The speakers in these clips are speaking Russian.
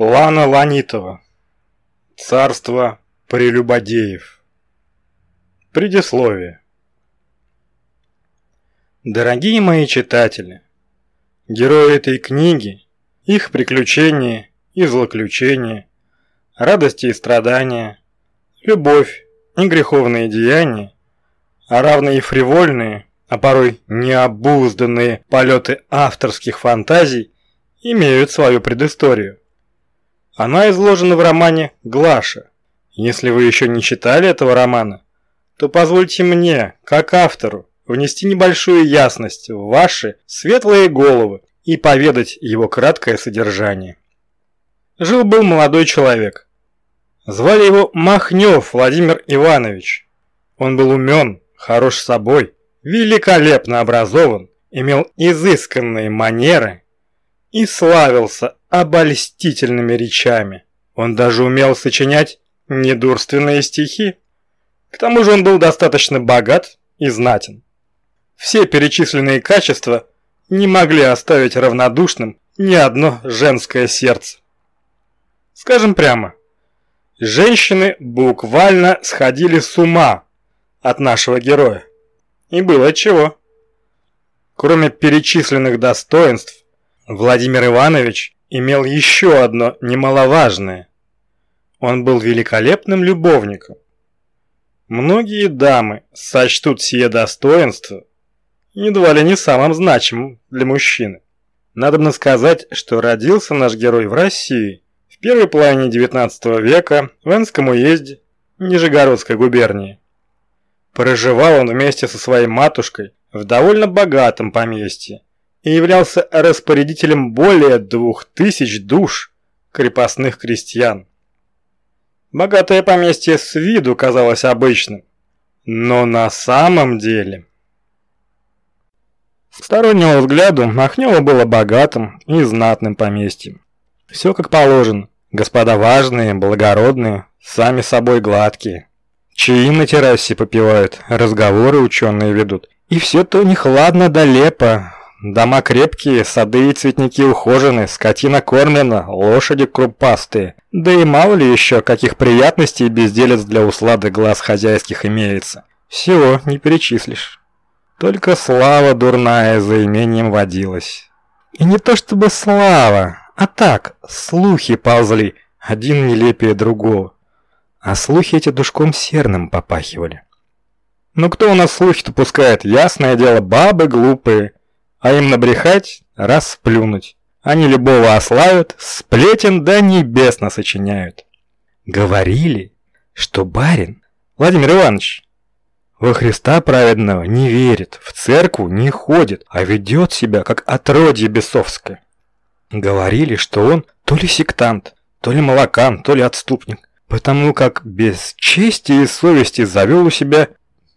Лана Ланитова. Царство прелюбодеев. Предисловие. Дорогие мои читатели, герои этой книги, их приключения и злоключения, радости и страдания, любовь и греховные деяния, а равно и фривольные, а порой необузданные полеты авторских фантазий имеют свою предысторию. Она изложена в романе «Глаша». Если вы еще не читали этого романа, то позвольте мне, как автору, внести небольшую ясность в ваши светлые головы и поведать его краткое содержание. Жил-был молодой человек. Звали его Махнев Владимир Иванович. Он был умен, хорош собой, великолепно образован, имел изысканные манеры и славился обольстительными речами. Он даже умел сочинять недурственные стихи. К тому же он был достаточно богат и знатен. Все перечисленные качества не могли оставить равнодушным ни одно женское сердце. Скажем прямо, женщины буквально сходили с ума от нашего героя. И было чего. Кроме перечисленных достоинств, Владимир Иванович имел еще одно немаловажное. Он был великолепным любовником. Многие дамы сочтут сие достоинство едва ли не самым значимым для мужчины. Надобно сказать, что родился наш герой в России в первой половине XIX века в Энском уезде Нижегородской губернии. Проживал он вместе со своей матушкой в довольно богатом поместье и являлся распорядителем более двух тысяч душ крепостных крестьян. Богатое поместье с виду казалось обычным, но на самом деле... С стороннего взгляду Махнева было богатым и знатным поместьем. Все как положено. Господа важные, благородные, сами собой гладкие. Чаи на террасе попивают, разговоры ученые ведут. И все то не хладно да лепо. Дома крепкие, сады и цветники ухожены, скотина кормлена, лошади крупастые. Да и мало ли еще, каких приятностей и безделец для услады глаз хозяйских имеется. Всего не перечислишь. Только слава дурная за имением водилась. И не то чтобы слава, а так, слухи ползли, один нелепее другого а слухи эти душком серным попахивали. Ну кто у нас слухи-то пускает? Ясное дело, бабы глупые. А им набрехать, раз сплюнуть. Они любого ославят, сплетен до небесно сочиняют. Говорили, что барин, Владимир Иванович, во Христа праведного не верит, в церкву не ходит, а ведет себя как отродье бесовское. Говорили, что он то ли сектант, то ли молокан, то ли отступник потому как без чести и совести завел у себя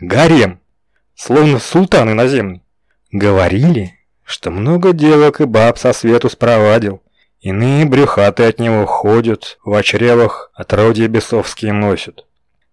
гарем, словно султан иноземный. Говорили, что много девок и баб со свету спровадил, иные брюхаты от него ходят, в чревах отродья бесовские носят.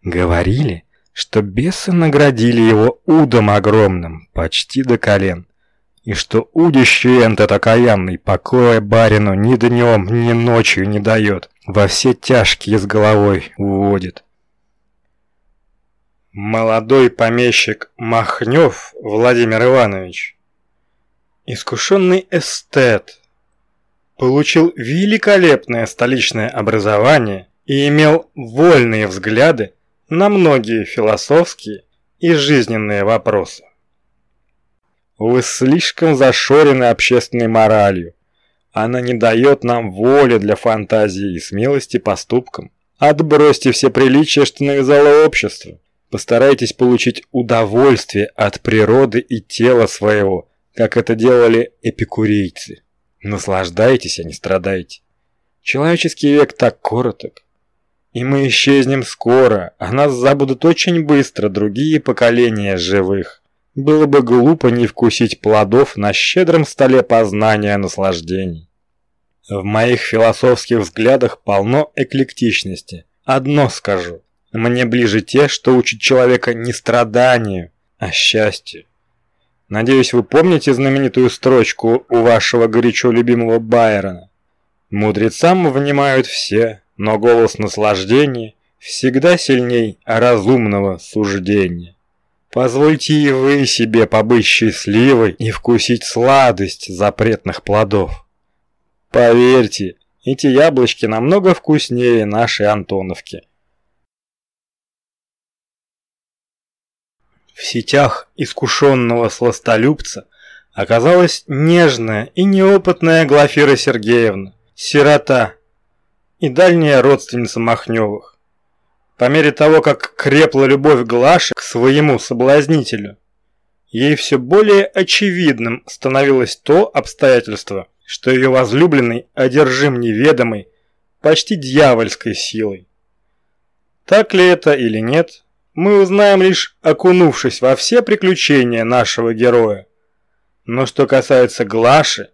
Говорили, что бесы наградили его удом огромным, почти до колен, и что удище этот окаянный покоя барину ни днем, ни ночью не дает во все тяжкие с головой уводит. Молодой помещик Махнев Владимир Иванович, искушенный эстет, получил великолепное столичное образование и имел вольные взгляды на многие философские и жизненные вопросы. Вы слишком зашорены общественной моралью, она не дает нам воли для фантазии и смелости поступкам. Отбросьте все приличия, что навязало общество. Постарайтесь получить удовольствие от природы и тела своего, как это делали эпикурейцы. Наслаждайтесь, а не страдайте. Человеческий век так короток. И мы исчезнем скоро, а нас забудут очень быстро другие поколения живых. Было бы глупо не вкусить плодов на щедром столе познания наслаждений. В моих философских взглядах полно эклектичности. Одно скажу. Мне ближе те, что учат человека не страданию, а счастью. Надеюсь, вы помните знаменитую строчку у вашего горячо любимого Байрона. Мудрецам внимают все, но голос наслаждения всегда сильней разумного суждения. Позвольте и вы себе побыть счастливой и вкусить сладость запретных плодов. Поверьте, эти яблочки намного вкуснее нашей Антоновки. В сетях искушенного сластолюбца оказалась нежная и неопытная Глафира Сергеевна, сирота и дальняя родственница Махневых. По мере того, как крепла любовь Глаши к своему соблазнителю, ей все более очевидным становилось то обстоятельство, что ее возлюбленный одержим неведомой, почти дьявольской силой. Так ли это или нет, мы узнаем лишь окунувшись во все приключения нашего героя. Но что касается Глаши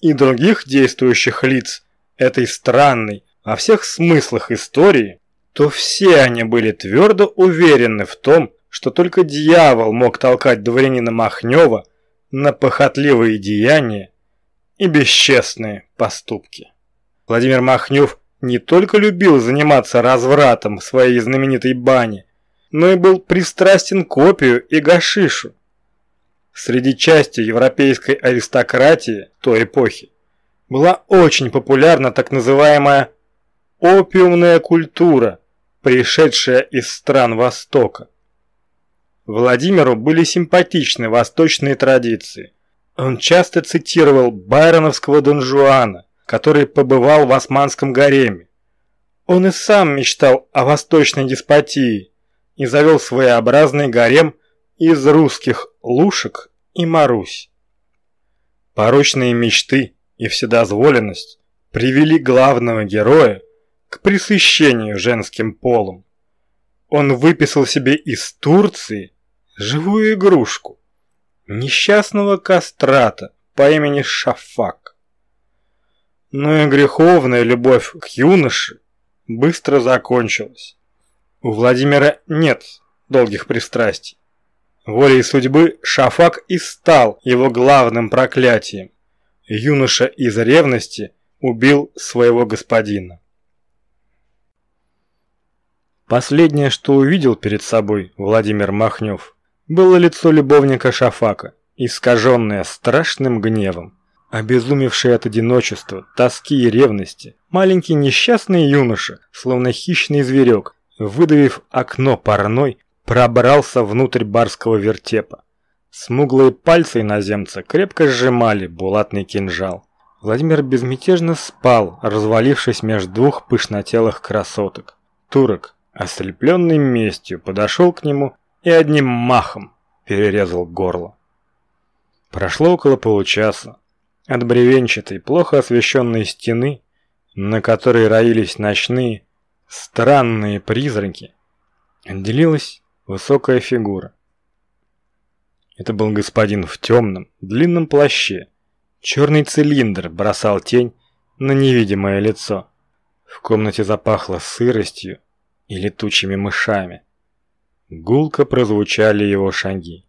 и других действующих лиц этой странной во всех смыслах истории, то все они были твердо уверены в том, что только дьявол мог толкать дворянина Махнева на похотливые деяния и бесчестные поступки. Владимир Махнев не только любил заниматься развратом в своей знаменитой бане, но и был пристрастен к опию и гашишу. Среди части европейской аристократии той эпохи была очень популярна так называемая опиумная культура – пришедшая из стран Востока. Владимиру были симпатичны восточные традиции. Он часто цитировал байроновского Дон Жуана, который побывал в османском гареме. Он и сам мечтал о восточной деспотии и завел своеобразный гарем из русских Лушек и Марусь. Порочные мечты и вседозволенность привели главного героя к пресыщению женским полом. Он выписал себе из Турции живую игрушку, несчастного кастрата по имени Шафак. Но и греховная любовь к юноше быстро закончилась. У Владимира нет долгих пристрастий. Волей судьбы Шафак и стал его главным проклятием. Юноша из ревности убил своего господина. Последнее, что увидел перед собой Владимир Махнев, было лицо любовника Шафака, искаженное страшным гневом. Обезумевший от одиночества, тоски и ревности, маленький несчастный юноша, словно хищный зверек, выдавив окно парной, пробрался внутрь барского вертепа. Смуглые пальцы иноземца крепко сжимали булатный кинжал. Владимир безмятежно спал, развалившись между двух пышнотелых красоток. Турок, ослепленный местью, подошел к нему и одним махом перерезал горло. Прошло около получаса. От бревенчатой, плохо освещенной стены, на которой роились ночные, странные призраки, отделилась высокая фигура. Это был господин в темном, длинном плаще. Черный цилиндр бросал тень на невидимое лицо. В комнате запахло сыростью и летучими мышами. Гулко прозвучали его шаги.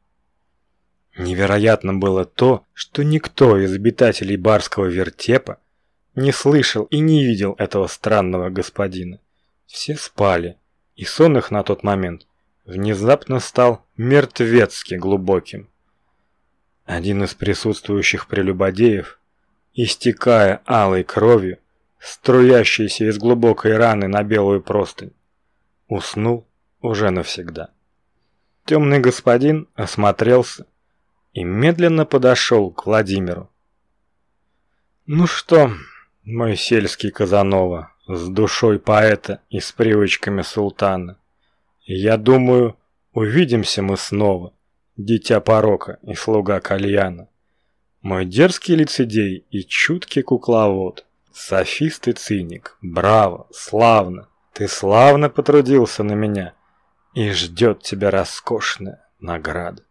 Невероятно было то, что никто из обитателей барского вертепа не слышал и не видел этого странного господина. Все спали, и сон их на тот момент внезапно стал мертвецки глубоким. Один из присутствующих прелюбодеев, истекая алой кровью, струящейся из глубокой раны на белую простынь, уснул уже навсегда. Темный господин осмотрелся и медленно подошел к Владимиру. «Ну что, мой сельский Казанова, с душой поэта и с привычками султана, я думаю, увидимся мы снова, дитя порока и слуга кальяна. Мой дерзкий лицедей и чуткий кукловод, софист и циник, браво, славно, ты славно потрудился на меня, и ждет тебя роскошная награда.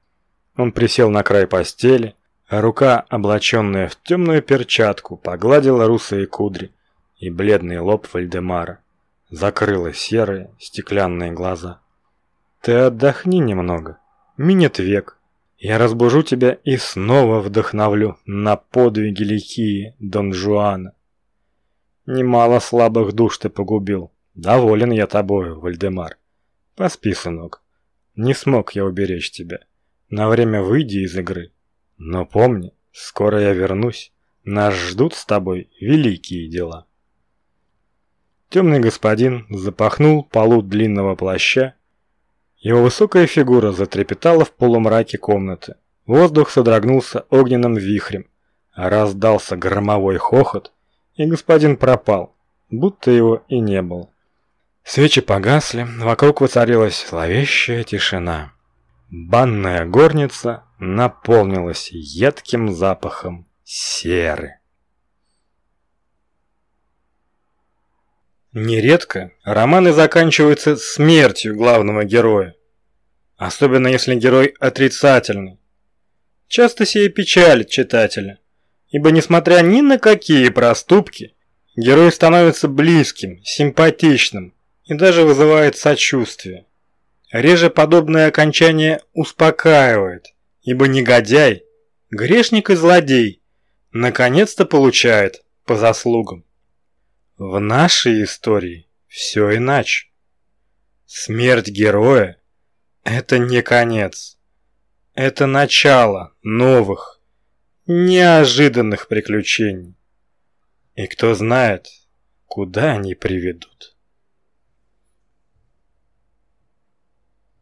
Он присел на край постели, а рука, облаченная в темную перчатку, погладила русые кудри и бледный лоб Вальдемара, закрыла серые стеклянные глаза. Ты отдохни немного, минет век. Я разбужу тебя и снова вдохновлю на подвиги лихие Дон Жуана. Немало слабых душ ты погубил. Доволен я тобою, Вальдемар. Поспи, сынок. Не смог я уберечь тебя. На время выйди из игры. Но помни, скоро я вернусь. Нас ждут с тобой великие дела. Темный господин запахнул полу длинного плаща. Его высокая фигура затрепетала в полумраке комнаты. Воздух содрогнулся огненным вихрем. Раздался громовой хохот, и господин пропал, будто его и не было. Свечи погасли, вокруг воцарилась зловещая тишина. Банная горница наполнилась едким запахом серы. Нередко романы заканчиваются смертью главного героя, особенно если герой отрицательный. Часто сие печалит читателя, ибо несмотря ни на какие проступки, герой становится близким, симпатичным и даже вызывает сочувствие. Реже подобное окончание успокаивает, ибо негодяй, грешник и злодей наконец-то получает по заслугам. В нашей истории все иначе. Смерть героя – это не конец. Это начало новых, неожиданных приключений. И кто знает, куда они приведут.